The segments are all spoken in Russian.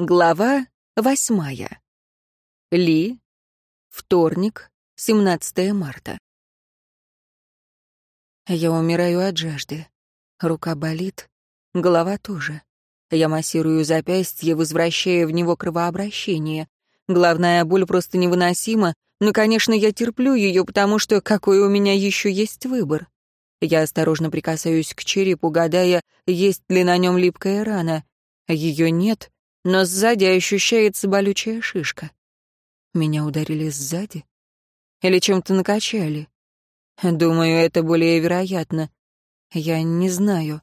Глава восьмая. Ли. Вторник, 17 марта. Я умираю от жажды. Рука болит, голова тоже. Я массирую запястье, возвращая в него кровообращение. Главная боль просто невыносима, но, конечно, я терплю ее, потому что какой у меня еще есть выбор? Я осторожно прикасаюсь к черепу, гадая, есть ли на нем липкая рана. Ее нет — но сзади ощущается болючая шишка. Меня ударили сзади? Или чем-то накачали? Думаю, это более вероятно. Я не знаю.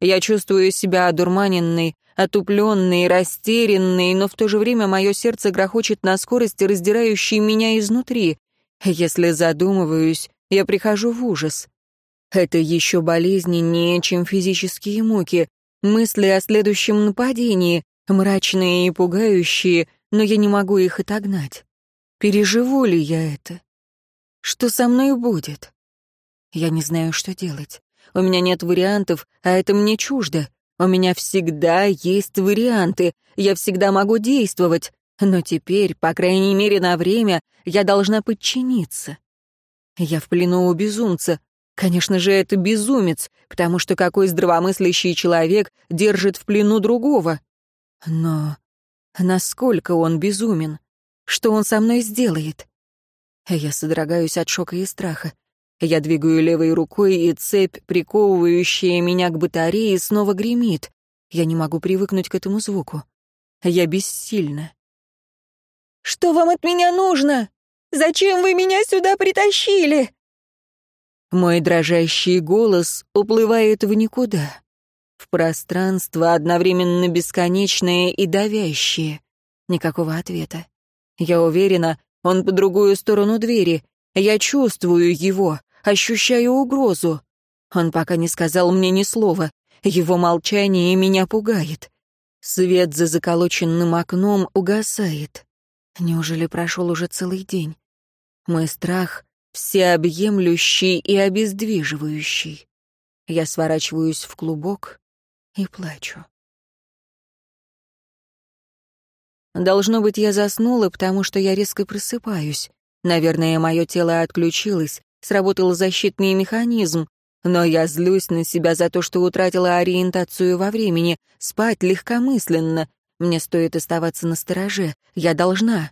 Я чувствую себя одурманенной, отупленной, растерянной, но в то же время мое сердце грохочет на скорости, раздирающей меня изнутри. Если задумываюсь, я прихожу в ужас. Это еще болезненнее, чем физические муки. Мысли о следующем нападении, мрачные и пугающие, но я не могу их отогнать. Переживу ли я это? Что со мной будет? Я не знаю, что делать. У меня нет вариантов, а это мне чуждо. У меня всегда есть варианты, я всегда могу действовать, но теперь, по крайней мере на время, я должна подчиниться. Я в плену у безумца. Конечно же, это безумец, потому что какой здравомыслящий человек держит в плену другого? Но насколько он безумен? Что он со мной сделает? Я содрогаюсь от шока и страха. Я двигаю левой рукой, и цепь, приковывающая меня к батарее, снова гремит. Я не могу привыкнуть к этому звуку. Я бессильна. «Что вам от меня нужно? Зачем вы меня сюда притащили?» Мой дрожащий голос уплывает в никуда в пространство, одновременно бесконечное и давящее. Никакого ответа. Я уверена, он по другую сторону двери. Я чувствую его, ощущаю угрозу. Он пока не сказал мне ни слова. Его молчание меня пугает. Свет за заколоченным окном угасает. Неужели прошел уже целый день? Мой страх всеобъемлющий и обездвиживающий. Я сворачиваюсь в клубок, и плачу. Должно быть, я заснула, потому что я резко просыпаюсь. Наверное, мое тело отключилось, сработал защитный механизм, но я злюсь на себя за то, что утратила ориентацию во времени, спать легкомысленно. Мне стоит оставаться на стороже, я должна.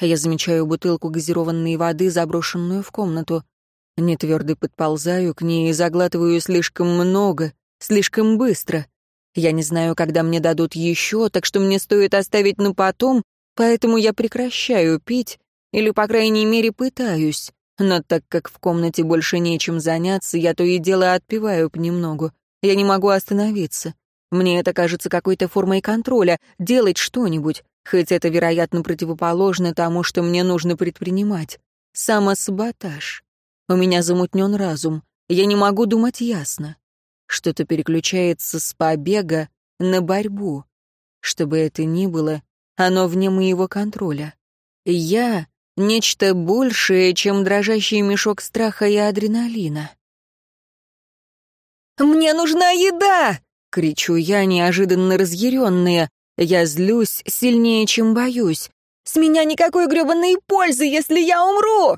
Я замечаю бутылку газированной воды, заброшенную в комнату. Нетвердо подползаю к ней и заглатываю слишком много, Слишком быстро. Я не знаю, когда мне дадут еще, так что мне стоит оставить на потом, поэтому я прекращаю пить, или, по крайней мере, пытаюсь. Но так как в комнате больше нечем заняться, я то и дело отпиваю понемногу. Я не могу остановиться. Мне это кажется какой-то формой контроля, делать что-нибудь, хоть это, вероятно, противоположно тому, что мне нужно предпринимать. Самосаботаж. У меня замутнен разум. Я не могу думать ясно. Что-то переключается с побега на борьбу. Что бы это ни было, оно вне моего контроля. Я — нечто большее, чем дрожащий мешок страха и адреналина. «Мне нужна еда!» — кричу я, неожиданно разъяренная. Я злюсь сильнее, чем боюсь. «С меня никакой гребаной пользы, если я умру!»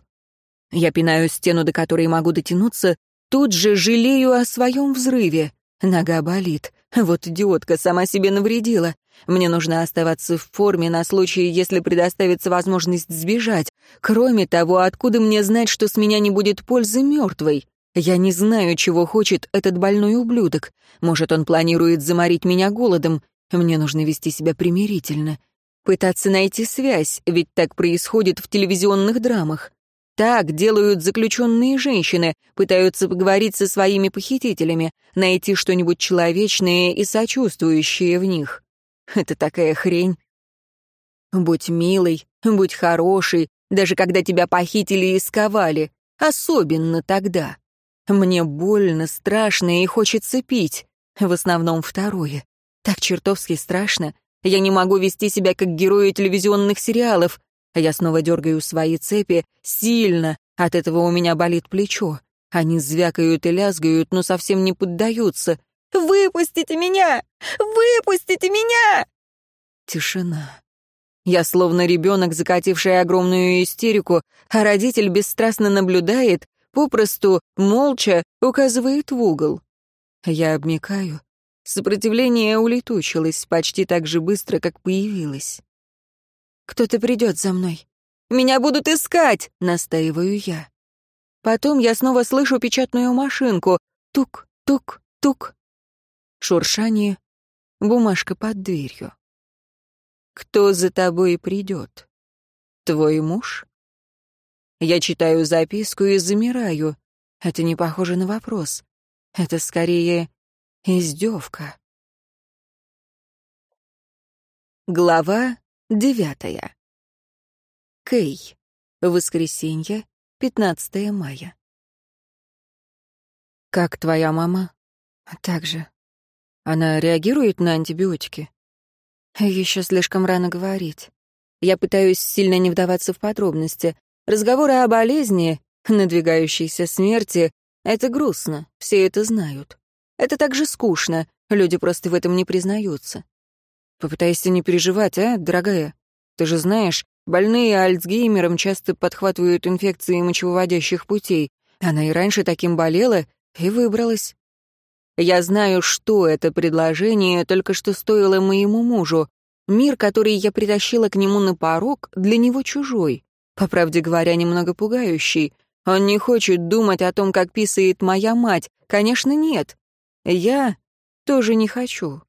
Я пинаю стену, до которой могу дотянуться, Тут же жалею о своем взрыве. Нога болит. Вот идиотка сама себе навредила. Мне нужно оставаться в форме на случай, если предоставится возможность сбежать. Кроме того, откуда мне знать, что с меня не будет пользы мертвой? Я не знаю, чего хочет этот больной ублюдок. Может, он планирует заморить меня голодом. Мне нужно вести себя примирительно. Пытаться найти связь, ведь так происходит в телевизионных драмах. Так делают заключенные женщины, пытаются поговорить со своими похитителями, найти что-нибудь человечное и сочувствующее в них. Это такая хрень. Будь милой, будь хорошей, даже когда тебя похитили и сковали. Особенно тогда. Мне больно, страшно и хочется пить. В основном второе. Так чертовски страшно. Я не могу вести себя как герои телевизионных сериалов, я снова дергаю свои цепи, сильно, от этого у меня болит плечо. Они звякают и лязгают, но совсем не поддаются. «Выпустите меня! Выпустите меня!» Тишина. Я словно ребенок, закативший огромную истерику, а родитель бесстрастно наблюдает, попросту, молча, указывает в угол. Я обмикаю. Сопротивление улетучилось почти так же быстро, как появилось. «Кто-то придет за мной. Меня будут искать!» — настаиваю я. Потом я снова слышу печатную машинку. Тук, тук, тук. Шуршание. Бумажка под дверью. Кто за тобой придет? Твой муж? Я читаю записку и замираю. Это не похоже на вопрос. Это скорее издевка. Глава девятая. Кей. Воскресенье, 15 мая. Как твоя мама? Так же. Она реагирует на антибиотики? Еще слишком рано говорить. Я пытаюсь сильно не вдаваться в подробности. Разговоры о болезни, надвигающейся смерти — это грустно, все это знают. Это также скучно, люди просто в этом не признаются. Попытайся не переживать, а, дорогая? Ты же знаешь, больные Альцгеймером часто подхватывают инфекции мочевыводящих путей. Она и раньше таким болела и выбралась. Я знаю, что это предложение только что стоило моему мужу. Мир, который я притащила к нему на порог, для него чужой. По правде говоря, немного пугающий. Он не хочет думать о том, как писает моя мать. Конечно, нет. Я тоже не хочу.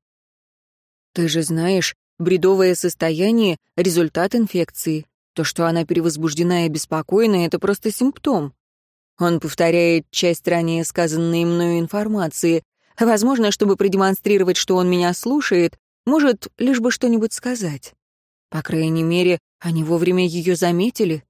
Ты же знаешь, бредовое состояние — результат инфекции. То, что она перевозбуждена и беспокойна, — это просто симптом. Он повторяет часть ранее сказанной мною информации, Возможно, чтобы продемонстрировать, что он меня слушает, может, лишь бы что-нибудь сказать. По крайней мере, они вовремя ее заметили.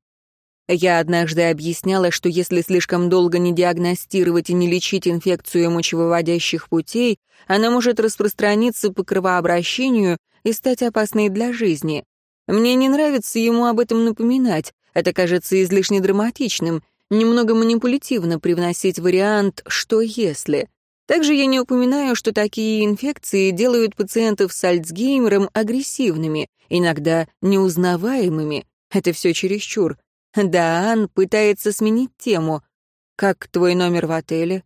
Я однажды объясняла, что если слишком долго не диагностировать и не лечить инфекцию мочевыводящих путей, она может распространиться по кровообращению и стать опасной для жизни. Мне не нравится ему об этом напоминать, это кажется излишне драматичным, немного манипулятивно привносить вариант «что если?». Также я не упоминаю, что такие инфекции делают пациентов с Альцгеймером агрессивными, иногда неузнаваемыми. Это все чересчур. Даан пытается сменить тему. «Как твой номер в отеле?»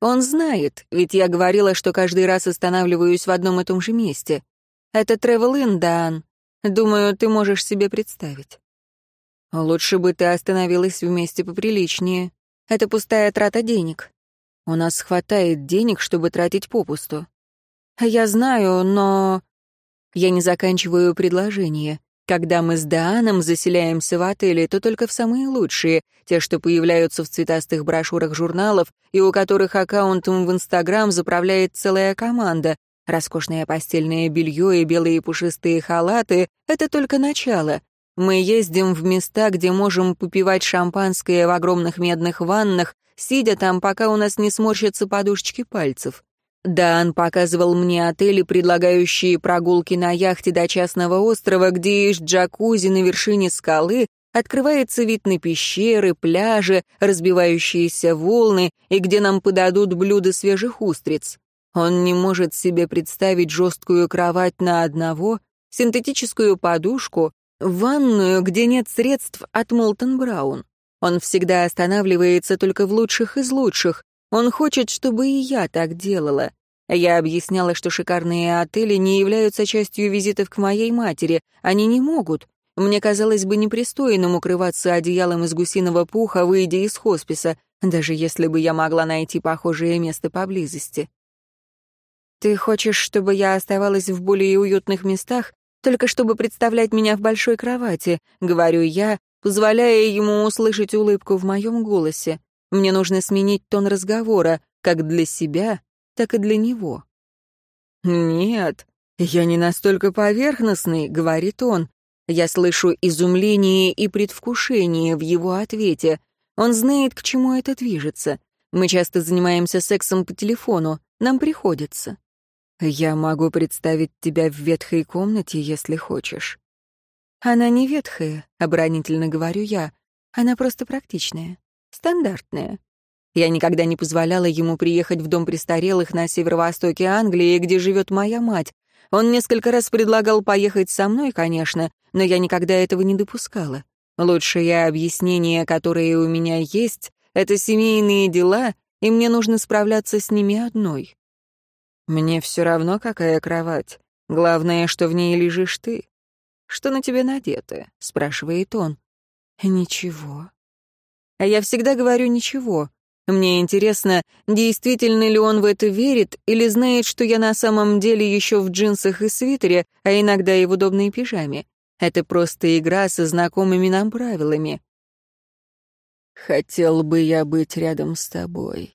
Он знает, ведь я говорила, что каждый раз останавливаюсь в одном и том же месте. Это Inn, Даан. Думаю, ты можешь себе представить. Лучше бы ты остановилась вместе поприличнее. Это пустая трата денег. У нас хватает денег, чтобы тратить попусту. Я знаю, но... Я не заканчиваю предложение. Когда мы с Дааном заселяемся в отели, то только в самые лучшие, те, что появляются в цветастых брошюрах журналов и у которых аккаунтом в Инстаграм заправляет целая команда. Роскошное постельное белье и белые пушистые халаты — это только начало. Мы ездим в места, где можем попивать шампанское в огромных медных ваннах, сидя там, пока у нас не сморщатся подушечки пальцев. Дан показывал мне отели, предлагающие прогулки на яхте до частного острова, где есть джакузи на вершине скалы, открывается вид на пещеры, пляжи, разбивающиеся волны, и где нам подадут блюда свежих устриц. Он не может себе представить жесткую кровать на одного, синтетическую подушку, ванную, где нет средств от Молтон Браун. Он всегда останавливается только в лучших из лучших. Он хочет, чтобы и я так делала. Я объясняла, что шикарные отели не являются частью визитов к моей матери. Они не могут. Мне казалось бы непристойным укрываться одеялом из гусиного пуха, выйдя из хосписа, даже если бы я могла найти похожее место поблизости. «Ты хочешь, чтобы я оставалась в более уютных местах, только чтобы представлять меня в большой кровати», — говорю я, позволяя ему услышать улыбку в моем голосе. Мне нужно сменить тон разговора, как для себя, так и для него. «Нет, я не настолько поверхностный», — говорит он. Я слышу изумление и предвкушение в его ответе. Он знает, к чему это движется. Мы часто занимаемся сексом по телефону. Нам приходится. Я могу представить тебя в ветхой комнате, если хочешь. Она не ветхая, оборонительно говорю я. Она просто практичная, стандартная. Я никогда не позволяла ему приехать в дом престарелых на северо-востоке Англии, где живет моя мать. Он несколько раз предлагал поехать со мной, конечно, но я никогда этого не допускала. Лучшее объяснение, которое у меня есть, это семейные дела, и мне нужно справляться с ними одной. Мне все равно, какая кровать. Главное, что в ней лежишь ты. Что на тебе надето? спрашивает он. Ничего. А я всегда говорю ничего. Мне интересно, действительно ли он в это верит или знает, что я на самом деле еще в джинсах и свитере, а иногда и в удобной пижаме. Это просто игра со знакомыми нам правилами. «Хотел бы я быть рядом с тобой».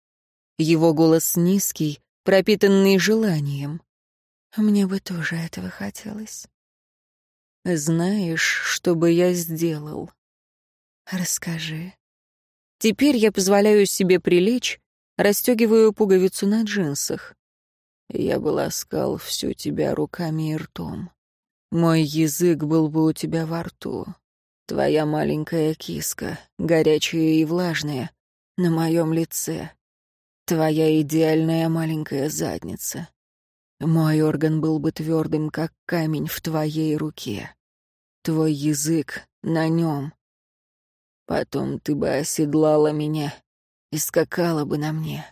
Его голос низкий, пропитанный желанием. Мне бы тоже этого хотелось. Знаешь, что бы я сделал? Расскажи. Теперь я позволяю себе прилечь, расстегиваю пуговицу на джинсах. Я бы ласкал всю тебя руками и ртом. Мой язык был бы у тебя во рту. Твоя маленькая киска, горячая и влажная, на моем лице. Твоя идеальная маленькая задница. Мой орган был бы твердым, как камень в твоей руке. Твой язык на нем. Потом ты бы оседлала меня и скакала бы на мне.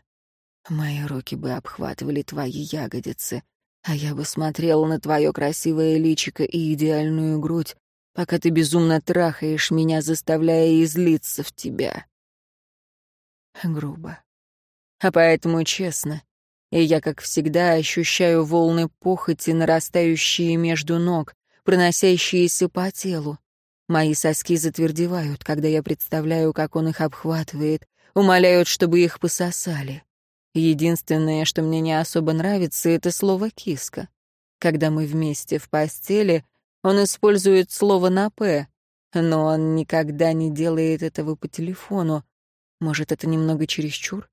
Мои руки бы обхватывали твои ягодицы, а я бы смотрела на твое красивое личико и идеальную грудь, пока ты безумно трахаешь меня, заставляя излиться в тебя. Грубо. А поэтому честно. И я, как всегда, ощущаю волны похоти, нарастающие между ног, проносящиеся по телу. Мои соски затвердевают, когда я представляю, как он их обхватывает, умоляют, чтобы их пососали. Единственное, что мне не особо нравится, это слово «киска». Когда мы вместе в постели, он использует слово на «п», но он никогда не делает этого по телефону. Может, это немного чересчур?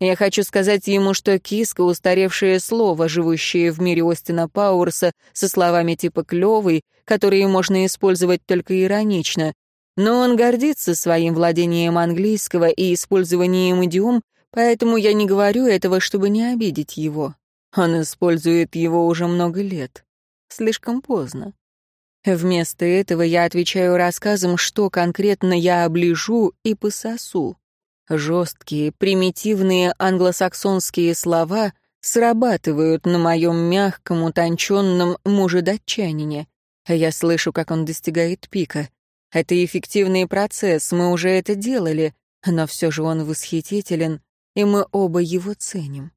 Я хочу сказать ему, что киска — устаревшее слово, живущее в мире Остина Пауэрса, со словами типа «клёвый», которые можно использовать только иронично. Но он гордится своим владением английского и использованием идиом, поэтому я не говорю этого, чтобы не обидеть его. Он использует его уже много лет. Слишком поздно. Вместо этого я отвечаю рассказом, что конкретно я оближу и пососу. Жесткие, примитивные англосаксонские слова срабатывают на моем мягком, утонченном мужедатчанине. Я слышу, как он достигает пика. Это эффективный процесс, мы уже это делали, но все же он восхитителен, и мы оба его ценим.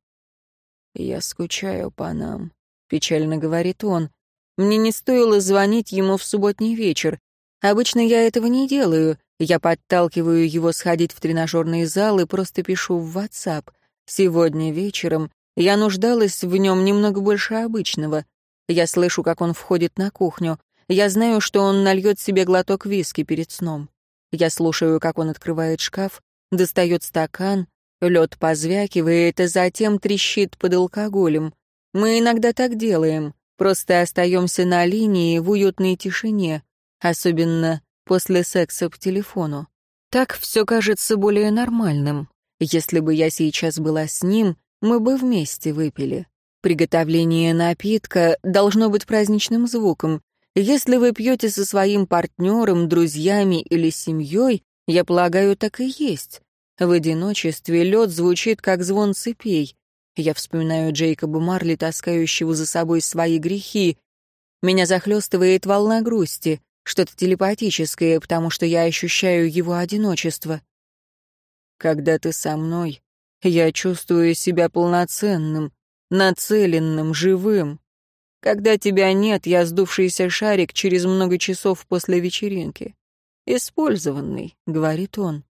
«Я скучаю по нам», — печально говорит он. «Мне не стоило звонить ему в субботний вечер. Обычно я этого не делаю, я подталкиваю его сходить в тренажерный зал и просто пишу в WhatsApp. Сегодня вечером я нуждалась в нем немного больше обычного. Я слышу, как он входит на кухню. Я знаю, что он нальет себе глоток виски перед сном. Я слушаю, как он открывает шкаф, достает стакан, лед позвякивает, а затем трещит под алкоголем. Мы иногда так делаем, просто остаемся на линии в уютной тишине, особенно после секса по телефону. Так все кажется более нормальным. Если бы я сейчас была с ним, мы бы вместе выпили. Приготовление напитка должно быть праздничным звуком. Если вы пьете со своим партнером, друзьями или семьей, я полагаю, так и есть. В одиночестве лед звучит, как звон цепей. Я вспоминаю Джейкоба Марли, таскающего за собой свои грехи. Меня захлестывает волна грусти что-то телепатическое, потому что я ощущаю его одиночество. Когда ты со мной, я чувствую себя полноценным, нацеленным, живым. Когда тебя нет, я сдувшийся шарик через много часов после вечеринки. «Использованный», — говорит он.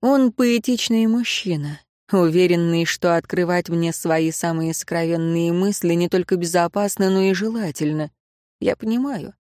Он поэтичный мужчина, уверенный, что открывать мне свои самые сокровенные мысли не только безопасно, но и желательно. Я понимаю.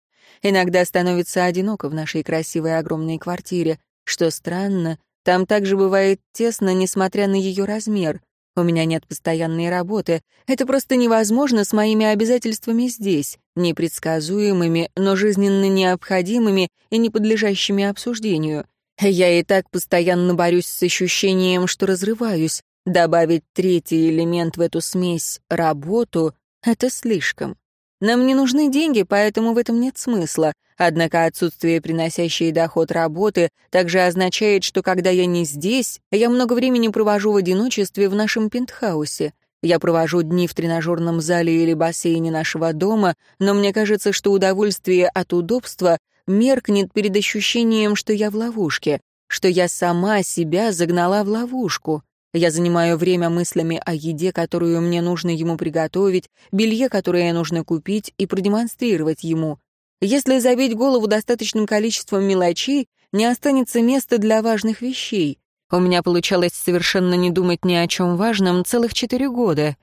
Иногда становится одиноко в нашей красивой огромной квартире. Что странно, там также бывает тесно, несмотря на ее размер. У меня нет постоянной работы. Это просто невозможно с моими обязательствами здесь, непредсказуемыми, но жизненно необходимыми и не подлежащими обсуждению. Я и так постоянно борюсь с ощущением, что разрываюсь. Добавить третий элемент в эту смесь — работу — это слишком. Нам не нужны деньги, поэтому в этом нет смысла. Однако отсутствие приносящей доход работы также означает, что когда я не здесь, я много времени провожу в одиночестве в нашем пентхаусе. Я провожу дни в тренажерном зале или бассейне нашего дома, но мне кажется, что удовольствие от удобства меркнет перед ощущением, что я в ловушке, что я сама себя загнала в ловушку. Я занимаю время мыслями о еде, которую мне нужно ему приготовить, белье, которое нужно купить и продемонстрировать ему. Если забить голову достаточным количеством мелочей, не останется места для важных вещей. У меня получалось совершенно не думать ни о чем важном целых четыре года.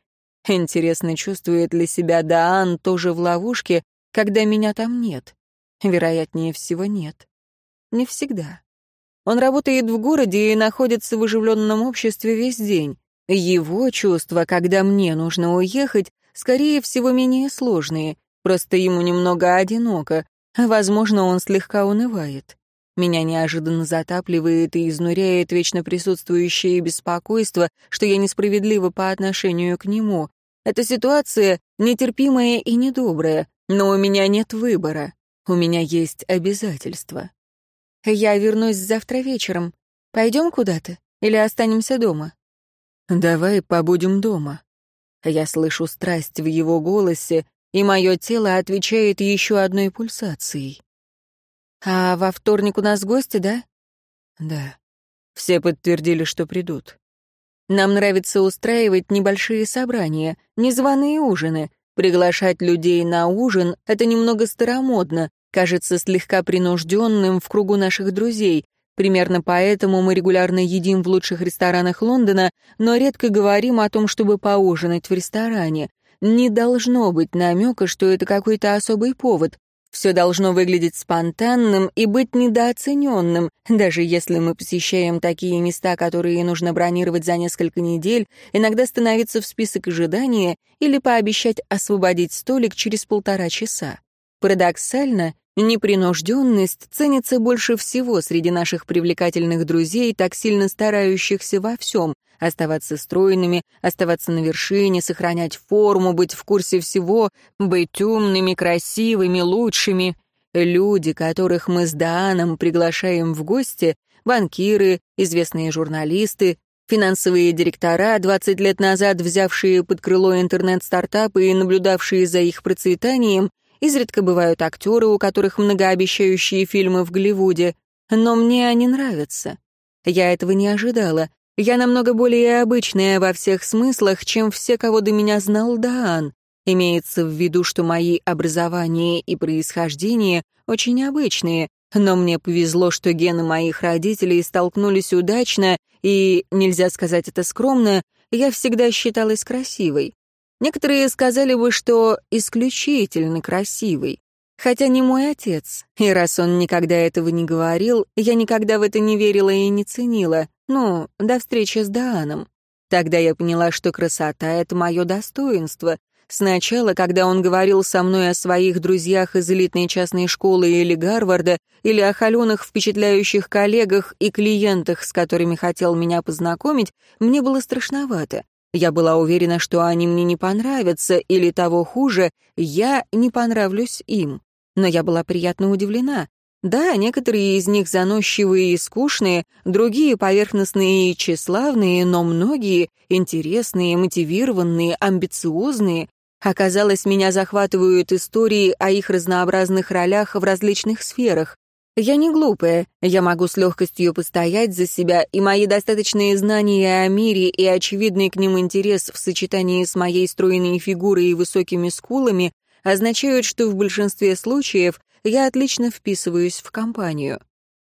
Интересно, чувствует ли себя Даан тоже в ловушке, когда меня там нет? Вероятнее всего, нет. Не всегда. Он работает в городе и находится в оживленном обществе весь день. Его чувства, когда мне нужно уехать, скорее всего, менее сложные. Просто ему немного одиноко. Возможно, он слегка унывает. Меня неожиданно затапливает и изнуряет вечно присутствующее беспокойство, что я несправедлива по отношению к нему. Эта ситуация нетерпимая и недобрая, но у меня нет выбора. У меня есть обязательства. Я вернусь завтра вечером. Пойдем куда-то или останемся дома? Давай побудем дома. Я слышу страсть в его голосе, и мое тело отвечает еще одной пульсацией. А во вторник у нас гости, да? Да. Все подтвердили, что придут. Нам нравится устраивать небольшие собрания, незваные ужины. Приглашать людей на ужин — это немного старомодно, кажется слегка принужденным в кругу наших друзей. Примерно поэтому мы регулярно едим в лучших ресторанах Лондона, но редко говорим о том, чтобы поужинать в ресторане. Не должно быть намека, что это какой-то особый повод. Все должно выглядеть спонтанным и быть недооцененным, даже если мы посещаем такие места, которые нужно бронировать за несколько недель, иногда становиться в список ожидания или пообещать освободить столик через полтора часа. Парадоксально, непринужденность ценится больше всего среди наших привлекательных друзей, так сильно старающихся во всем — оставаться стройными, оставаться на вершине, сохранять форму, быть в курсе всего, быть умными, красивыми, лучшими. Люди, которых мы с Дааном приглашаем в гости, банкиры, известные журналисты, финансовые директора, 20 лет назад взявшие под крыло интернет-стартапы и наблюдавшие за их процветанием, Изредка бывают актеры, у которых многообещающие фильмы в Голливуде, но мне они нравятся. Я этого не ожидала. Я намного более обычная во всех смыслах, чем все, кого до меня знал Даан. Имеется в виду, что мои образование и происхождение очень обычные, но мне повезло, что гены моих родителей столкнулись удачно, и, нельзя сказать это скромно, я всегда считалась красивой. Некоторые сказали бы, что исключительно красивый. Хотя не мой отец, и раз он никогда этого не говорил, я никогда в это не верила и не ценила. Ну, до встречи с Дааном. Тогда я поняла, что красота — это мое достоинство. Сначала, когда он говорил со мной о своих друзьях из элитной частной школы или Гарварда, или о холеных впечатляющих коллегах и клиентах, с которыми хотел меня познакомить, мне было страшновато. Я была уверена, что они мне не понравятся, или того хуже, я не понравлюсь им. Но я была приятно удивлена. Да, некоторые из них заносчивые и скучные, другие поверхностные и тщеславные, но многие интересные, мотивированные, амбициозные. Оказалось, меня захватывают истории о их разнообразных ролях в различных сферах. Я не глупая, я могу с легкостью постоять за себя, и мои достаточные знания о мире и очевидный к ним интерес в сочетании с моей стройной фигурой и высокими скулами означают, что в большинстве случаев я отлично вписываюсь в компанию.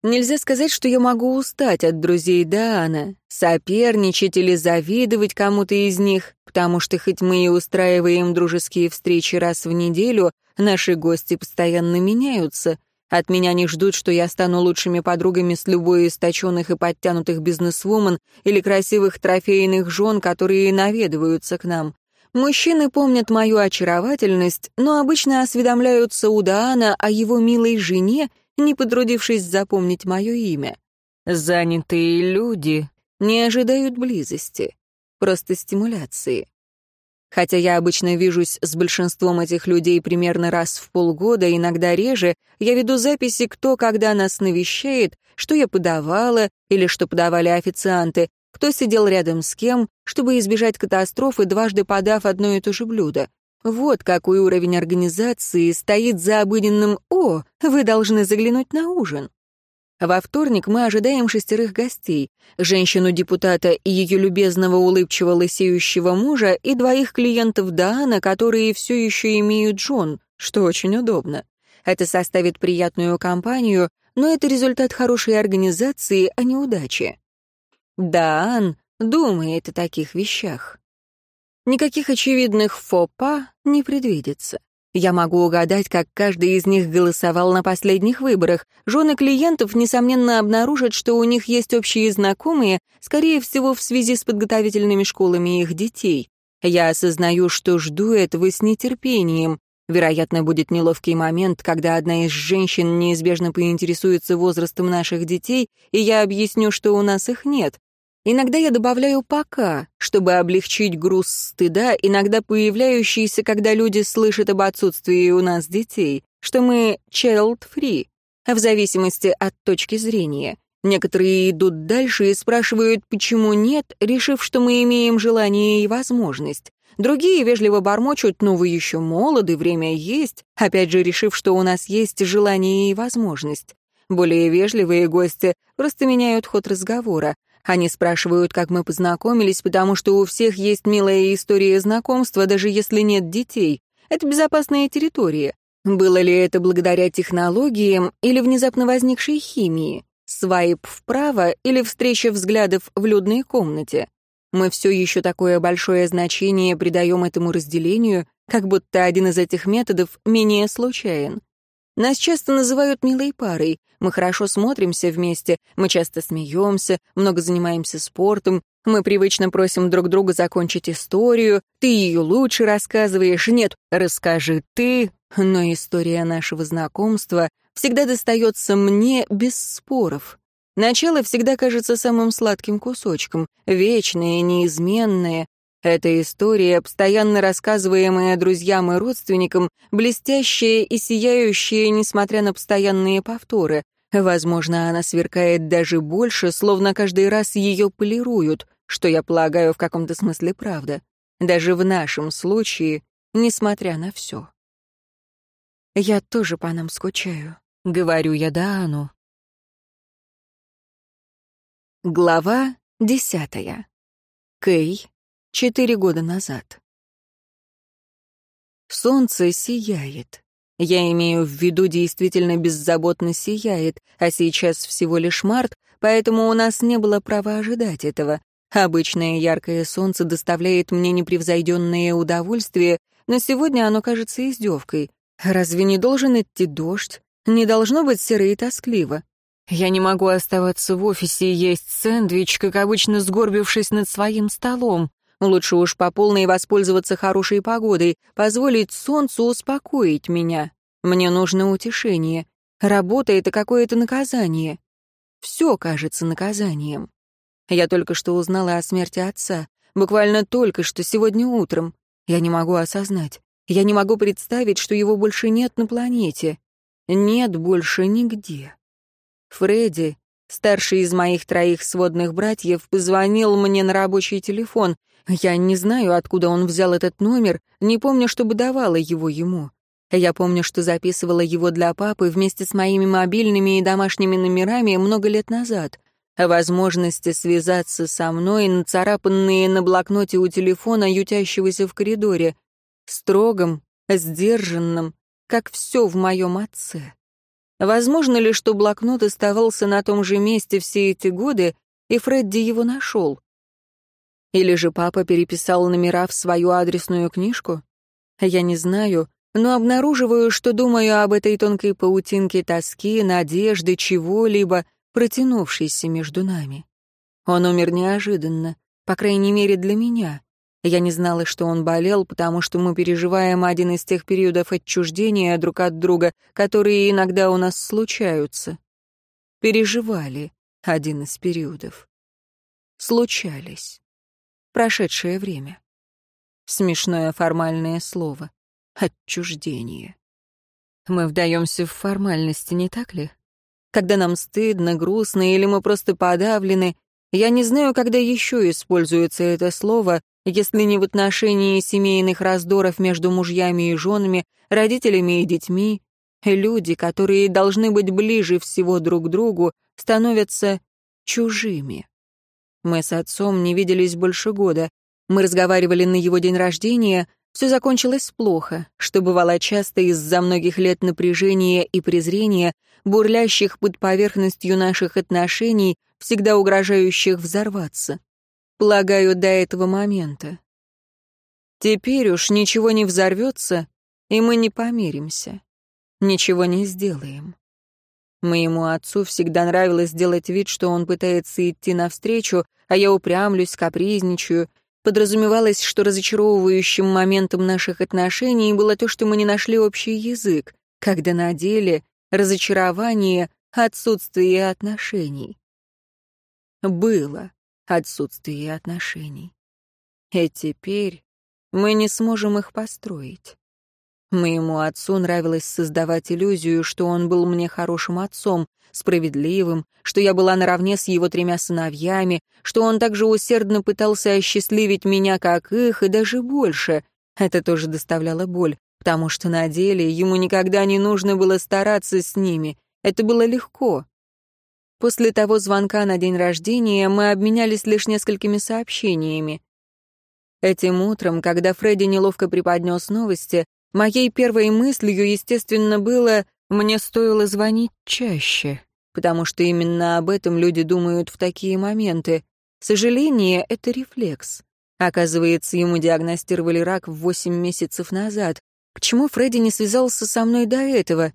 Нельзя сказать, что я могу устать от друзей Даана, соперничать или завидовать кому-то из них, потому что хоть мы и устраиваем дружеские встречи раз в неделю, наши гости постоянно меняются — от меня не ждут, что я стану лучшими подругами с любой из точенных и подтянутых бизнесвумен или красивых трофейных жен, которые наведываются к нам. Мужчины помнят мою очаровательность, но обычно осведомляются у Даана о его милой жене, не потрудившись запомнить мое имя. Занятые люди не ожидают близости, просто стимуляции. Хотя я обычно вижусь с большинством этих людей примерно раз в полгода, иногда реже, я веду записи, кто когда нас навещает, что я подавала или что подавали официанты, кто сидел рядом с кем, чтобы избежать катастрофы, дважды подав одно и то же блюдо. Вот какой уровень организации стоит за обыденным «О, вы должны заглянуть на ужин». Во вторник мы ожидаем шестерых гостей, женщину-депутата и ее любезного улыбчивого лысеющего мужа и двоих клиентов Даана, которые все еще имеют Джон, что очень удобно. Это составит приятную компанию, но это результат хорошей организации, а не удачи. Даан думает о таких вещах. Никаких очевидных фопа не предвидится. Я могу угадать, как каждый из них голосовал на последних выборах. Жены клиентов, несомненно, обнаружат, что у них есть общие знакомые, скорее всего, в связи с подготовительными школами их детей. Я осознаю, что жду этого с нетерпением. Вероятно, будет неловкий момент, когда одна из женщин неизбежно поинтересуется возрастом наших детей, и я объясню, что у нас их нет. Иногда я добавляю «пока», чтобы облегчить груз стыда, иногда появляющийся, когда люди слышат об отсутствии у нас детей, что мы child-free, в зависимости от точки зрения. Некоторые идут дальше и спрашивают, почему нет, решив, что мы имеем желание и возможность. Другие вежливо бормочут, ну вы еще молоды, время есть, опять же решив, что у нас есть желание и возможность. Более вежливые гости просто меняют ход разговора. Они спрашивают, как мы познакомились, потому что у всех есть милая история знакомства, даже если нет детей. Это безопасная территория. Было ли это благодаря технологиям или внезапно возникшей химии? Свайп вправо или встреча взглядов в людной комнате? Мы все еще такое большое значение придаем этому разделению, как будто один из этих методов менее случайен. Нас часто называют милой парой. Мы хорошо смотримся вместе, мы часто смеемся, много занимаемся спортом, мы привычно просим друг друга закончить историю. Ты ее лучше рассказываешь. Нет, расскажи ты. Но история нашего знакомства всегда достается мне без споров. Начало всегда кажется самым сладким кусочком, вечное, неизменное, эта история, постоянно рассказываемая друзьям и родственникам, блестящая и сияющая, несмотря на постоянные повторы. Возможно, она сверкает даже больше, словно каждый раз ее полируют, что, я полагаю, в каком-то смысле правда. Даже в нашем случае, несмотря на все. «Я тоже по нам скучаю», — говорю я Даану. Глава десятая. Кей четыре года назад. Солнце сияет. Я имею в виду действительно беззаботно сияет, а сейчас всего лишь март, поэтому у нас не было права ожидать этого. Обычное яркое солнце доставляет мне непревзойденное удовольствие, но сегодня оно кажется издевкой. Разве не должен идти дождь? Не должно быть серо и тоскливо. Я не могу оставаться в офисе и есть сэндвич, как обычно сгорбившись над своим столом. Лучше уж по полной воспользоваться хорошей погодой, позволить солнцу успокоить меня. Мне нужно утешение. Работа — это какое-то наказание. Все кажется наказанием. Я только что узнала о смерти отца. Буквально только что, сегодня утром. Я не могу осознать. Я не могу представить, что его больше нет на планете. Нет больше нигде. Фредди, старший из моих троих сводных братьев, позвонил мне на рабочий телефон. Я не знаю, откуда он взял этот номер, не помню, чтобы давала его ему. Я помню, что записывала его для папы вместе с моими мобильными и домашними номерами много лет назад. Возможности связаться со мной, нацарапанные на блокноте у телефона, ютящегося в коридоре. Строгом, сдержанным, как все в моем отце. Возможно ли, что блокнот оставался на том же месте все эти годы, и Фредди его нашел? Или же папа переписал номера в свою адресную книжку? Я не знаю, но обнаруживаю, что думаю об этой тонкой паутинке тоски, надежды, чего-либо, протянувшейся между нами. Он умер неожиданно, по крайней мере для меня. Я не знала, что он болел, потому что мы переживаем один из тех периодов отчуждения друг от друга, которые иногда у нас случаются. Переживали один из периодов. Случались прошедшее время. Смешное формальное слово. Отчуждение. Мы вдаемся в формальности, не так ли? Когда нам стыдно, грустно или мы просто подавлены, я не знаю, когда еще используется это слово, если не в отношении семейных раздоров между мужьями и женами, родителями и детьми, люди, которые должны быть ближе всего друг к другу, становятся чужими. Мы с отцом не виделись больше года. Мы разговаривали на его день рождения, все закончилось плохо, что бывало часто из-за многих лет напряжения и презрения, бурлящих под поверхностью наших отношений, всегда угрожающих взорваться. Полагаю, до этого момента. Теперь уж ничего не взорвется, и мы не помиримся. Ничего не сделаем. Моему отцу всегда нравилось делать вид, что он пытается идти навстречу, а я упрямлюсь, капризничаю. Подразумевалось, что разочаровывающим моментом наших отношений было то, что мы не нашли общий язык, когда на деле разочарование — отсутствие отношений. Было отсутствие отношений. И теперь мы не сможем их построить. Моему отцу нравилось создавать иллюзию, что он был мне хорошим отцом, справедливым, что я была наравне с его тремя сыновьями, что он также усердно пытался осчастливить меня, как их, и даже больше. Это тоже доставляло боль, потому что на деле ему никогда не нужно было стараться с ними. Это было легко. После того звонка на день рождения мы обменялись лишь несколькими сообщениями. Этим утром, когда Фредди неловко преподнес новости, Моей первой мыслью, естественно, было «мне стоило звонить чаще», потому что именно об этом люди думают в такие моменты. Сожаление — это рефлекс. Оказывается, ему диагностировали рак в восемь месяцев назад. Почему Фредди не связался со мной до этого?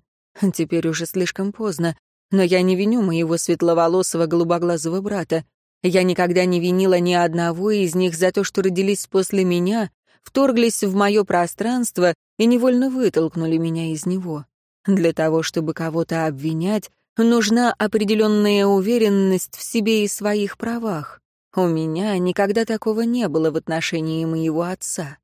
Теперь уже слишком поздно. Но я не виню моего светловолосого голубоглазого брата. Я никогда не винила ни одного из них за то, что родились после меня, вторглись в мое пространство и невольно вытолкнули меня из него. Для того, чтобы кого-то обвинять, нужна определенная уверенность в себе и своих правах. У меня никогда такого не было в отношении моего отца.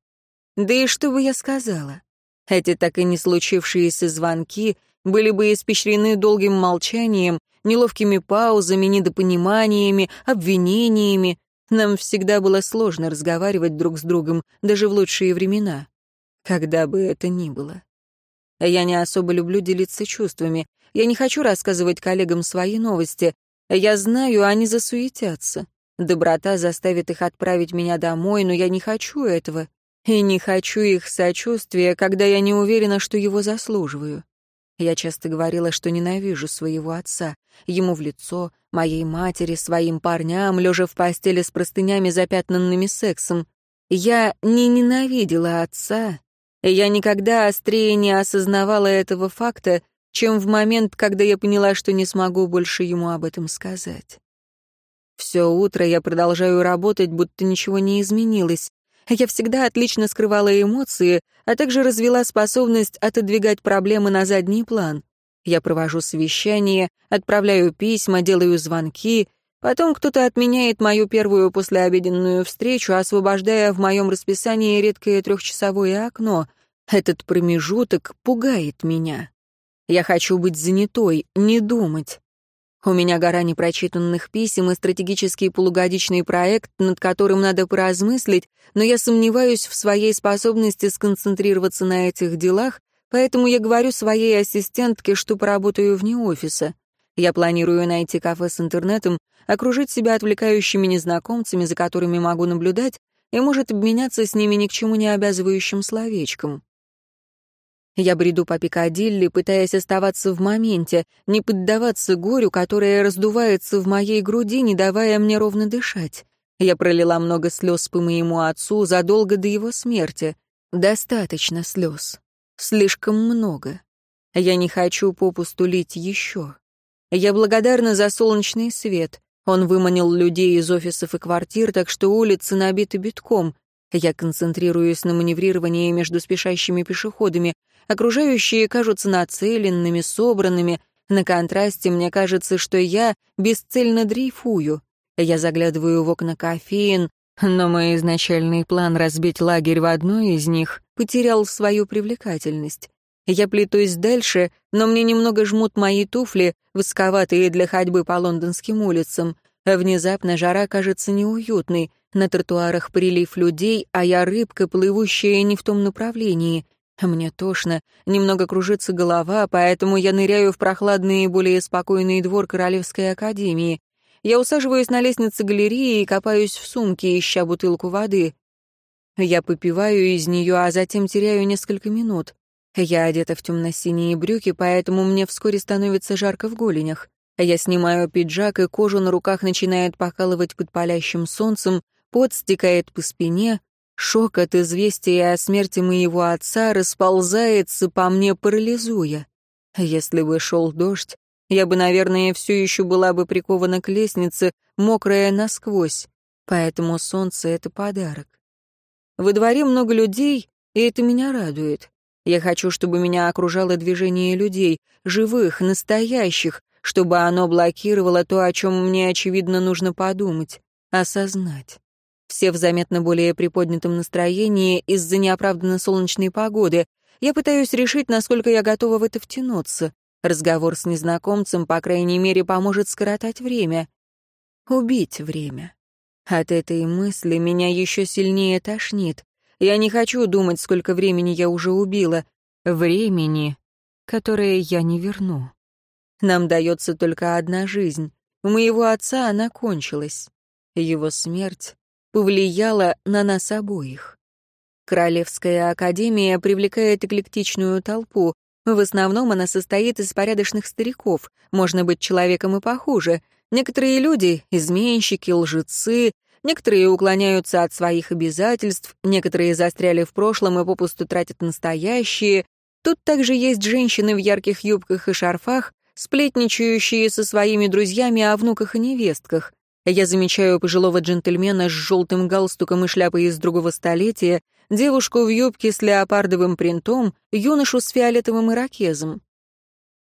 Да и что бы я сказала? Эти так и не случившиеся звонки были бы испещрены долгим молчанием, неловкими паузами, недопониманиями, обвинениями, нам всегда было сложно разговаривать друг с другом, даже в лучшие времена. Когда бы это ни было. Я не особо люблю делиться чувствами. Я не хочу рассказывать коллегам свои новости. Я знаю, они засуетятся. Доброта заставит их отправить меня домой, но я не хочу этого. И не хочу их сочувствия, когда я не уверена, что его заслуживаю. Я часто говорила, что ненавижу своего отца. Ему в лицо, моей матери, своим парням, лежа в постели с простынями, запятнанными сексом. Я не ненавидела отца. Я никогда острее не осознавала этого факта, чем в момент, когда я поняла, что не смогу больше ему об этом сказать. Все утро я продолжаю работать, будто ничего не изменилось. Я всегда отлично скрывала эмоции, а также развела способность отодвигать проблемы на задний план. Я провожу совещания, отправляю письма, делаю звонки. Потом кто-то отменяет мою первую послеобеденную встречу, освобождая в моем расписании редкое трехчасовое окно. Этот промежуток пугает меня. Я хочу быть занятой, не думать. У меня гора непрочитанных писем и стратегический полугодичный проект, над которым надо поразмыслить, но я сомневаюсь в своей способности сконцентрироваться на этих делах, поэтому я говорю своей ассистентке, что поработаю вне офиса. Я планирую найти кафе с интернетом, окружить себя отвлекающими незнакомцами, за которыми могу наблюдать, и, может, обменяться с ними ни к чему не обязывающим словечком. Я бреду по Пикадилли, пытаясь оставаться в моменте, не поддаваться горю, которое раздувается в моей груди, не давая мне ровно дышать. Я пролила много слез по моему отцу задолго до его смерти. Достаточно слез. Слишком много. Я не хочу попусту лить еще. Я благодарна за солнечный свет. Он выманил людей из офисов и квартир, так что улицы набиты битком. Я концентрируюсь на маневрировании между спешащими пешеходами. Окружающие кажутся нацеленными, собранными. На контрасте мне кажется, что я бесцельно дрейфую. Я заглядываю в окна кофеин. Но мой изначальный план разбить лагерь в одной из них потерял свою привлекательность. Я плетусь дальше, но мне немного жмут мои туфли, высковатые для ходьбы по лондонским улицам. Внезапно жара кажется неуютной. На тротуарах прилив людей, а я рыбка, плывущая не в том направлении. Мне тошно, немного кружится голова, поэтому я ныряю в прохладный и более спокойный двор Королевской академии. Я усаживаюсь на лестнице галереи и копаюсь в сумке, ища бутылку воды. Я попиваю из нее, а затем теряю несколько минут. Я одета в темно-синие брюки, поэтому мне вскоре становится жарко в голенях. Я снимаю пиджак, и кожу на руках начинает покалывать под палящим солнцем, пот стекает по спине, шок от известия о смерти моего отца расползается по мне, парализуя. Если бы шел дождь, я бы, наверное, все еще была бы прикована к лестнице, мокрая насквозь. Поэтому солнце — это подарок. Во дворе много людей, и это меня радует. Я хочу, чтобы меня окружало движение людей, живых, настоящих, чтобы оно блокировало то, о чем мне, очевидно, нужно подумать, осознать. Все в заметно более приподнятом настроении из-за неоправданно солнечной погоды. Я пытаюсь решить, насколько я готова в это втянуться. Разговор с незнакомцем, по крайней мере, поможет скоротать время. Убить время. От этой мысли меня еще сильнее тошнит. Я не хочу думать, сколько времени я уже убила. Времени, которое я не верну. Нам дается только одна жизнь. У моего отца она кончилась. Его смерть повлияла на нас обоих. Королевская академия привлекает эклектичную толпу, в основном она состоит из порядочных стариков, можно быть человеком и похуже. Некоторые люди — изменщики, лжецы, некоторые уклоняются от своих обязательств, некоторые застряли в прошлом и попусту тратят настоящие. Тут также есть женщины в ярких юбках и шарфах, сплетничающие со своими друзьями о внуках и невестках. Я замечаю пожилого джентльмена с желтым галстуком и шляпой из другого столетия, девушку в юбке с леопардовым принтом, юношу с фиолетовым ирокезом.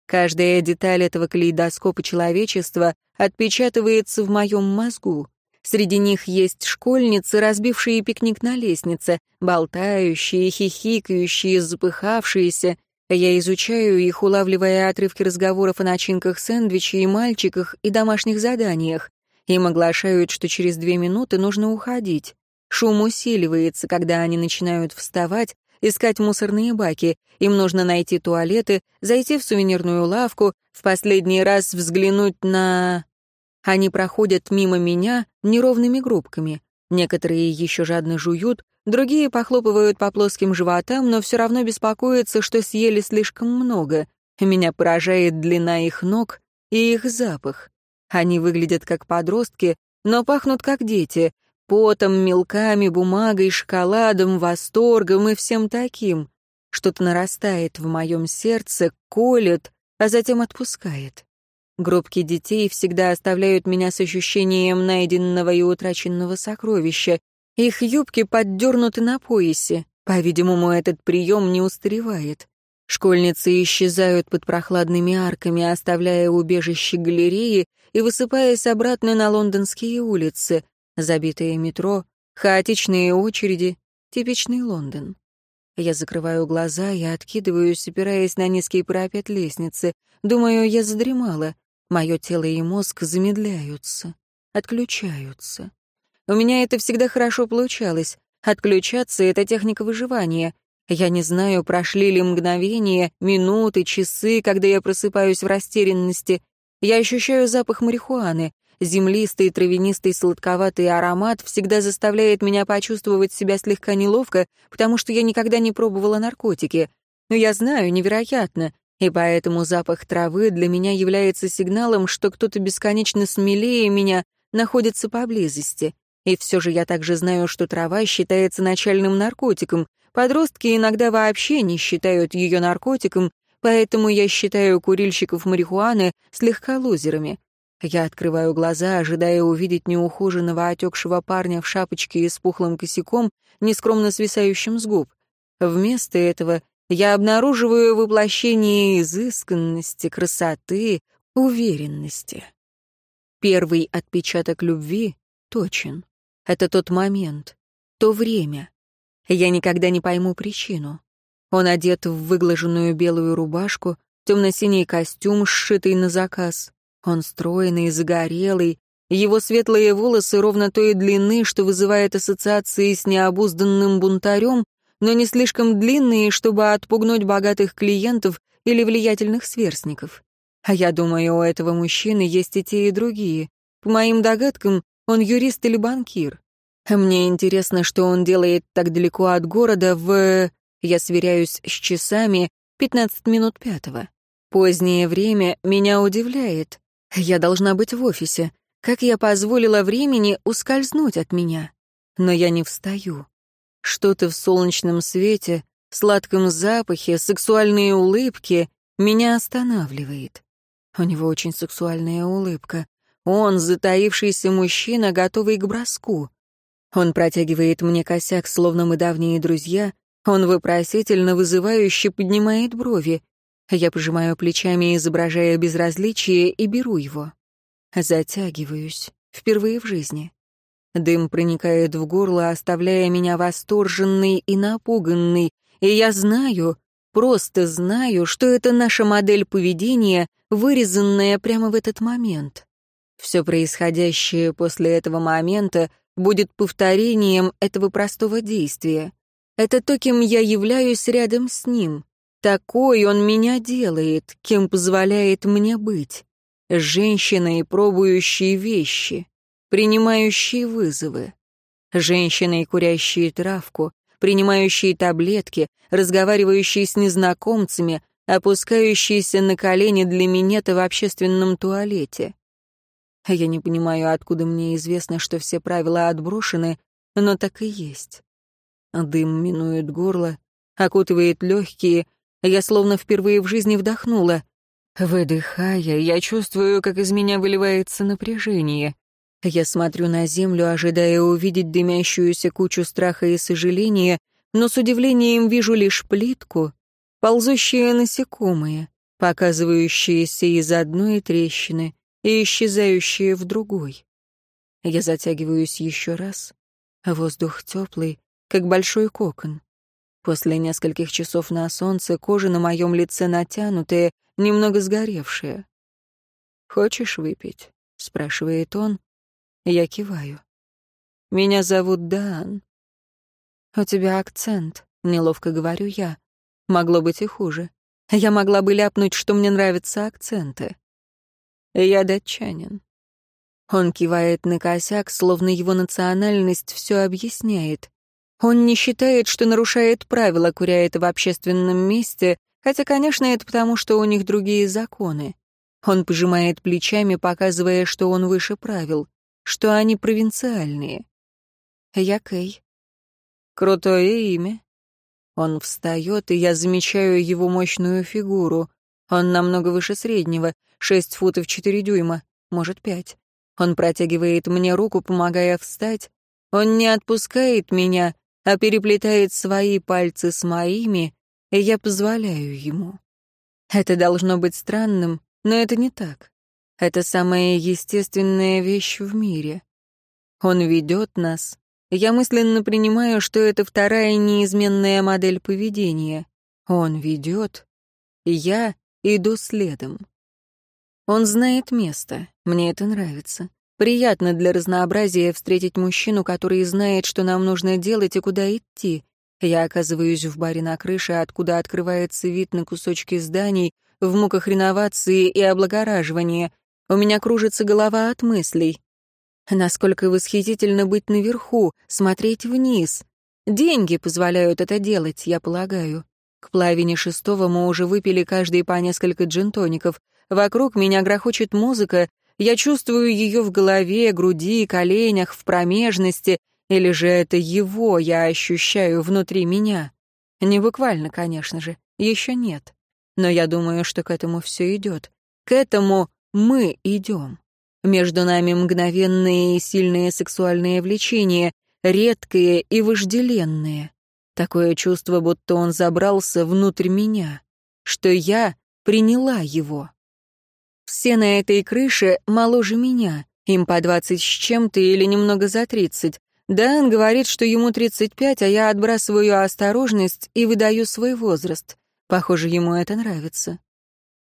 Каждая деталь этого калейдоскопа человечества отпечатывается в моем мозгу. Среди них есть школьницы, разбившие пикник на лестнице, болтающие, хихикающие, запыхавшиеся. Я изучаю их, улавливая отрывки разговоров о начинках сэндвичей, мальчиках и домашних заданиях. Им оглашают, что через две минуты нужно уходить. Шум усиливается, когда они начинают вставать, искать мусорные баки. Им нужно найти туалеты, зайти в сувенирную лавку, в последний раз взглянуть на... Они проходят мимо меня неровными группками. Некоторые еще жадно жуют, другие похлопывают по плоским животам, но все равно беспокоятся, что съели слишком много. Меня поражает длина их ног и их запах. Они выглядят как подростки, но пахнут как дети, потом, мелками, бумагой, шоколадом, восторгом и всем таким. Что-то нарастает в моем сердце, колет, а затем отпускает. Группки детей всегда оставляют меня с ощущением найденного и утраченного сокровища. Их юбки поддернуты на поясе. По-видимому, этот прием не устаревает. Школьницы исчезают под прохладными арками, оставляя убежище галереи и высыпаясь обратно на лондонские улицы. Забитое метро, хаотичные очереди, типичный Лондон. Я закрываю глаза и откидываюсь, опираясь на низкий парапет лестницы. Думаю, я задремала. Мое тело и мозг замедляются, отключаются. У меня это всегда хорошо получалось. Отключаться — это техника выживания. Я не знаю, прошли ли мгновения, минуты, часы, когда я просыпаюсь в растерянности. Я ощущаю запах марихуаны. Землистый, травянистый, сладковатый аромат всегда заставляет меня почувствовать себя слегка неловко, потому что я никогда не пробовала наркотики. Но я знаю, невероятно, и поэтому запах травы для меня является сигналом, что кто-то бесконечно смелее меня находится поблизости. И все же я также знаю, что трава считается начальным наркотиком. Подростки иногда вообще не считают ее наркотиком, поэтому я считаю курильщиков марихуаны слегка лузерами. Я открываю глаза, ожидая увидеть неухоженного отекшего парня в шапочке и с пухлым косяком, нескромно свисающим с губ. Вместо этого я обнаруживаю воплощение изысканности, красоты, уверенности. Первый отпечаток любви точен. Это тот момент, то время. Я никогда не пойму причину. Он одет в выглаженную белую рубашку, темно-синий костюм, сшитый на заказ. Он стройный, загорелый, его светлые волосы ровно той длины, что вызывает ассоциации с необузданным бунтарем, но не слишком длинные, чтобы отпугнуть богатых клиентов или влиятельных сверстников. А я думаю, у этого мужчины есть и те, и другие. По моим догадкам, он юрист или банкир. Мне интересно, что он делает так далеко от города в... Я сверяюсь с часами 15 минут пятого. Позднее время меня удивляет. Я должна быть в офисе. Как я позволила времени ускользнуть от меня? Но я не встаю. Что-то в солнечном свете, сладком запахе, сексуальные улыбки меня останавливает. У него очень сексуальная улыбка. Он, затаившийся мужчина, готовый к броску. Он протягивает мне косяк, словно мы давние друзья. Он вопросительно, вызывающе поднимает брови. Я пожимаю плечами, изображая безразличие, и беру его. Затягиваюсь. Впервые в жизни. Дым проникает в горло, оставляя меня восторженной и напуганной, и я знаю, просто знаю, что это наша модель поведения, вырезанная прямо в этот момент. Все происходящее после этого момента будет повторением этого простого действия. Это то, кем я являюсь рядом с ним. Такой он меня делает, кем позволяет мне быть. Женщиной, пробующей вещи, принимающей вызовы. Женщиной, курящей травку, принимающей таблетки, разговаривающей с незнакомцами, опускающейся на колени для минета в общественном туалете. Я не понимаю, откуда мне известно, что все правила отброшены, но так и есть. Дым минует горло, окутывает легкие, я словно впервые в жизни вдохнула. Выдыхая, я чувствую, как из меня выливается напряжение. Я смотрю на землю, ожидая увидеть дымящуюся кучу страха и сожаления, но с удивлением вижу лишь плитку, ползущие насекомые, показывающиеся из одной трещины и исчезающие в другой. Я затягиваюсь еще раз. Воздух теплый, как большой кокон. После нескольких часов на солнце кожа на моем лице натянутая, немного сгоревшая. «Хочешь выпить?» — спрашивает он. Я киваю. «Меня зовут Дан». «У тебя акцент», — неловко говорю я. Могло быть и хуже. Я могла бы ляпнуть, что мне нравятся акценты. Я датчанин. Он кивает на косяк, словно его национальность все объясняет. Он не считает, что нарушает правила, куря в общественном месте, хотя, конечно, это потому, что у них другие законы. Он пожимает плечами, показывая, что он выше правил, что они провинциальные. Я Кей. Крутое имя. Он встает, и я замечаю его мощную фигуру. Он намного выше среднего, шесть футов четыре дюйма, может, пять. Он протягивает мне руку, помогая встать. Он не отпускает меня, а переплетает свои пальцы с моими, и я позволяю ему. Это должно быть странным, но это не так. Это самая естественная вещь в мире. Он ведет нас, я мысленно принимаю, что это вторая неизменная модель поведения. Он ведет, я иду следом. Он знает место, мне это нравится. Приятно для разнообразия встретить мужчину, который знает, что нам нужно делать и куда идти. Я оказываюсь в баре на крыше, откуда открывается вид на кусочки зданий, в муках реновации и облагораживания. У меня кружится голова от мыслей. Насколько восхитительно быть наверху, смотреть вниз. Деньги позволяют это делать, я полагаю. К половине шестого мы уже выпили каждый по несколько джинтоников. Вокруг меня грохочет музыка, я чувствую ее в голове, груди, коленях, в промежности, или же это его я ощущаю внутри меня. Не буквально, конечно же, еще нет. Но я думаю, что к этому все идет. К этому мы идем. Между нами мгновенные и сильные сексуальные влечения, редкие и вожделенные. Такое чувство, будто он забрался внутрь меня, что я приняла его. Все на этой крыше моложе меня, им по двадцать с чем-то или немного за тридцать. Дан говорит, что ему 35, а я отбрасываю осторожность и выдаю свой возраст. Похоже, ему это нравится.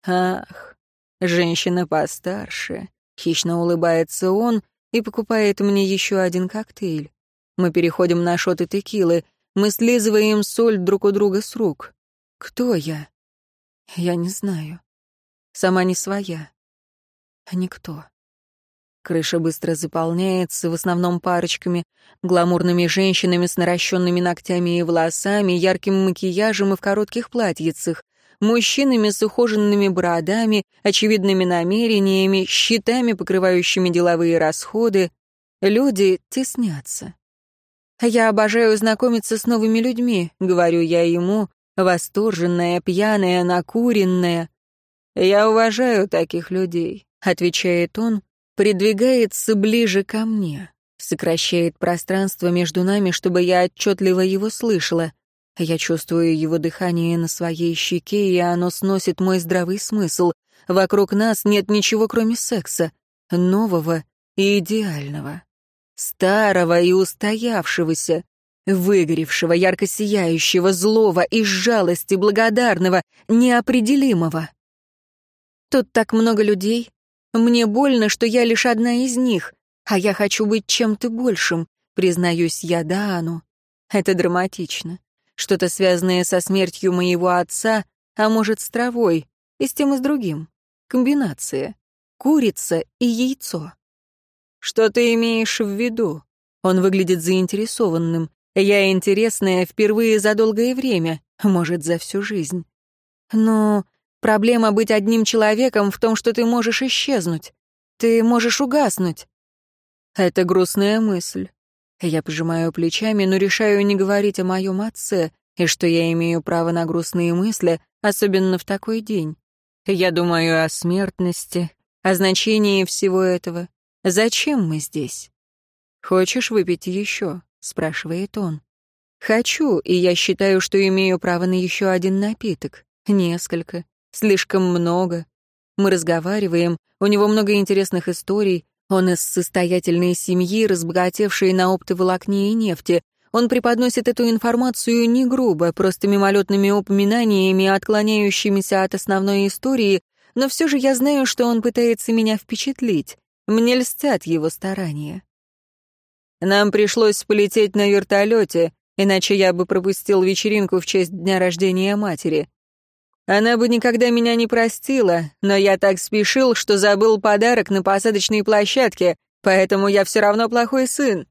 Ах, женщина постарше. Хищно улыбается он и покупает мне еще один коктейль. Мы переходим на шоты текилы. Мы слизываем соль друг у друга с рук. Кто я? Я не знаю. Сама не своя. А никто. Крыша быстро заполняется, в основном парочками, гламурными женщинами с наращенными ногтями и волосами, ярким макияжем и в коротких платьицах, мужчинами с ухоженными бородами, очевидными намерениями, щитами, покрывающими деловые расходы. Люди теснятся. «Я обожаю знакомиться с новыми людьми», — говорю я ему, восторженная, пьяная, накуренная. «Я уважаю таких людей», — отвечает он, придвигается ближе ко мне, сокращает пространство между нами, чтобы я отчетливо его слышала. Я чувствую его дыхание на своей щеке, и оно сносит мой здравый смысл. Вокруг нас нет ничего, кроме секса, нового и идеального, старого и устоявшегося, выгоревшего, ярко сияющего, злого, из жалости, благодарного, неопределимого. Тут так много людей, мне больно, что я лишь одна из них, а я хочу быть чем-то большим, признаюсь я Даану. Это драматично. Что-то связанное со смертью моего отца, а может, с травой, и с тем, и с другим. Комбинация. Курица и яйцо. Что ты имеешь в виду? Он выглядит заинтересованным. Я интересная впервые за долгое время, может, за всю жизнь. Но Проблема быть одним человеком в том, что ты можешь исчезнуть. Ты можешь угаснуть. Это грустная мысль. Я пожимаю плечами, но решаю не говорить о моем отце, и что я имею право на грустные мысли, особенно в такой день. Я думаю о смертности, о значении всего этого. Зачем мы здесь? «Хочешь выпить еще?» — спрашивает он. «Хочу, и я считаю, что имею право на еще один напиток. Несколько. Слишком много. Мы разговариваем, у него много интересных историй. Он из состоятельной семьи, разбогатевшей на оптоволокне и нефти. Он преподносит эту информацию не грубо, просто мимолетными упоминаниями, отклоняющимися от основной истории, но все же я знаю, что он пытается меня впечатлить. Мне льстят его старания. Нам пришлось полететь на вертолете, иначе я бы пропустил вечеринку в честь дня рождения матери. Она бы никогда меня не простила, но я так спешил, что забыл подарок на посадочной площадке, поэтому я все равно плохой сын.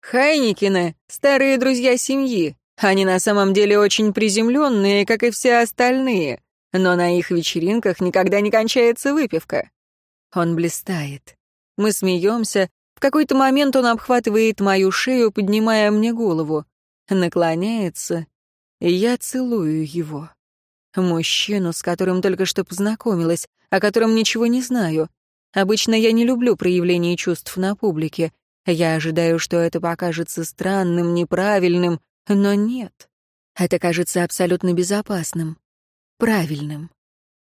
Хайникины — старые друзья семьи. Они на самом деле очень приземленные, как и все остальные, но на их вечеринках никогда не кончается выпивка. Он блистает. Мы смеемся. В какой-то момент он обхватывает мою шею, поднимая мне голову. Наклоняется, я целую его. Мужчину, с которым только что познакомилась, о котором ничего не знаю. Обычно я не люблю проявление чувств на публике. Я ожидаю, что это покажется странным, неправильным, но нет. Это кажется абсолютно безопасным, правильным.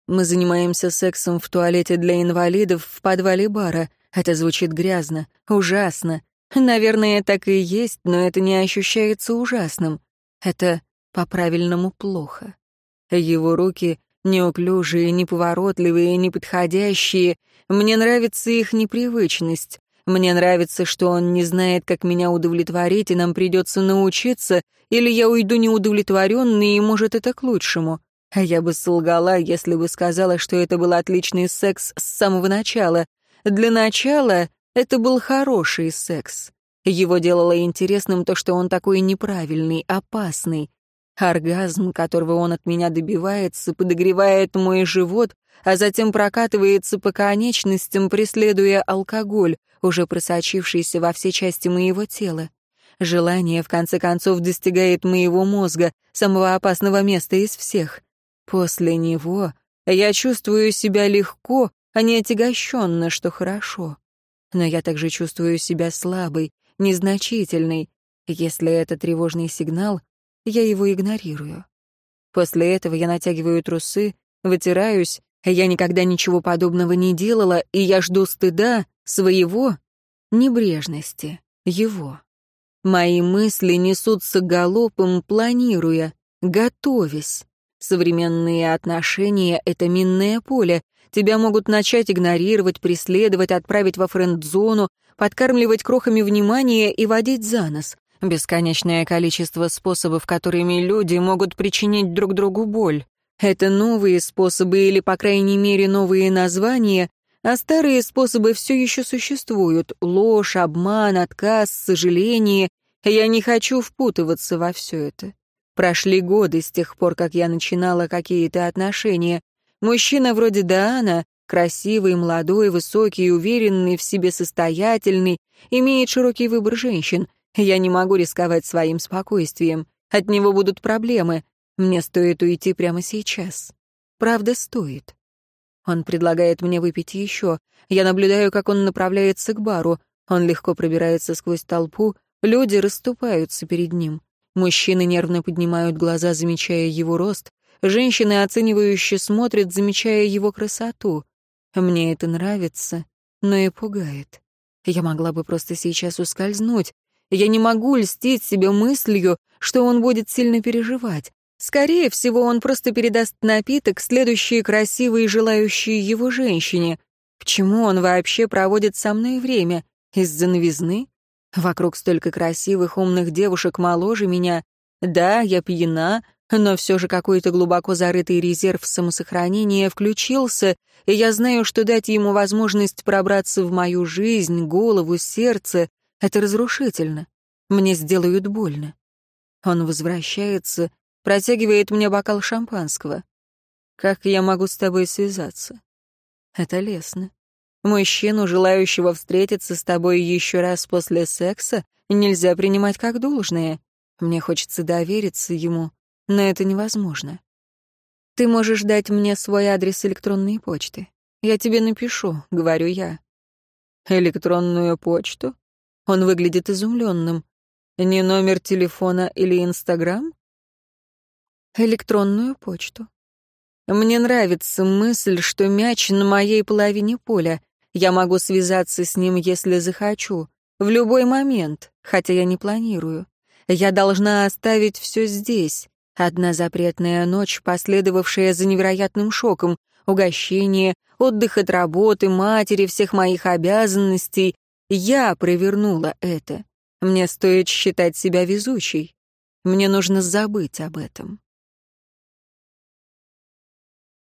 Мы занимаемся сексом в туалете для инвалидов в подвале бара. Это звучит грязно, ужасно. Наверное, так и есть, но это не ощущается ужасным. Это по-правильному плохо. Его руки неуклюжие, неповоротливые, неподходящие. Мне нравится их непривычность. Мне нравится, что он не знает, как меня удовлетворить, и нам придется научиться, или я уйду неудовлетворенный, и, может, это к лучшему. А я бы солгала, если бы сказала, что это был отличный секс с самого начала. Для начала это был хороший секс. Его делало интересным то, что он такой неправильный, опасный. Оргазм, которого он от меня добивается, подогревает мой живот, а затем прокатывается по конечностям, преследуя алкоголь, уже просочившийся во все части моего тела. Желание, в конце концов, достигает моего мозга, самого опасного места из всех. После него я чувствую себя легко, а не отягощенно, что хорошо. Но я также чувствую себя слабой, незначительной. Если это тревожный сигнал, я его игнорирую. После этого я натягиваю трусы, вытираюсь, я никогда ничего подобного не делала, и я жду стыда, своего, небрежности. его. Мои мысли несутся галопом, планируя, готовясь. Современные отношения — это минное поле. Тебя могут начать игнорировать, преследовать, отправить во френд-зону, подкармливать крохами внимания и водить за нос. Бесконечное количество способов, которыми люди могут причинить друг другу боль. Это новые способы или, по крайней мере, новые названия, а старые способы все еще существуют. Ложь, обман, отказ, сожаление. Я не хочу впутываться во все это. Прошли годы с тех пор, как я начинала какие-то отношения. Мужчина вроде Даана, красивый, молодой, высокий, уверенный, в себе состоятельный, имеет широкий выбор женщин. Я не могу рисковать своим спокойствием. От него будут проблемы. Мне стоит уйти прямо сейчас. Правда, стоит. Он предлагает мне выпить еще. Я наблюдаю, как он направляется к бару. Он легко пробирается сквозь толпу. Люди расступаются перед ним. Мужчины нервно поднимают глаза, замечая его рост. Женщины оценивающе смотрят, замечая его красоту. Мне это нравится, но и пугает. Я могла бы просто сейчас ускользнуть. Я не могу льстить себе мыслью, что он будет сильно переживать. Скорее всего, он просто передаст напиток следующей красивой и желающей его женщине. Почему он вообще проводит со мной время? Из-за новизны? Вокруг столько красивых, умных девушек моложе меня. Да, я пьяна, но все же какой-то глубоко зарытый резерв самосохранения включился, и я знаю, что дать ему возможность пробраться в мою жизнь, голову, сердце — это разрушительно. Мне сделают больно. Он возвращается, протягивает мне бокал шампанского. «Как я могу с тобой связаться?» Это лестно. Мужчину, желающего встретиться с тобой еще раз после секса, нельзя принимать как должное. Мне хочется довериться ему, но это невозможно. Ты можешь дать мне свой адрес электронной почты. Я тебе напишу, говорю я. Электронную почту? Он выглядит изумленным. Не номер телефона или Инстаграм? Электронную почту. Мне нравится мысль, что мяч на моей половине поля. Я могу связаться с ним, если захочу. В любой момент, хотя я не планирую. Я должна оставить все здесь. Одна запретная ночь, последовавшая за невероятным шоком, угощение, отдых от работы, матери, всех моих обязанностей. Я провернула это. Мне стоит считать себя везучей. Мне нужно забыть об этом.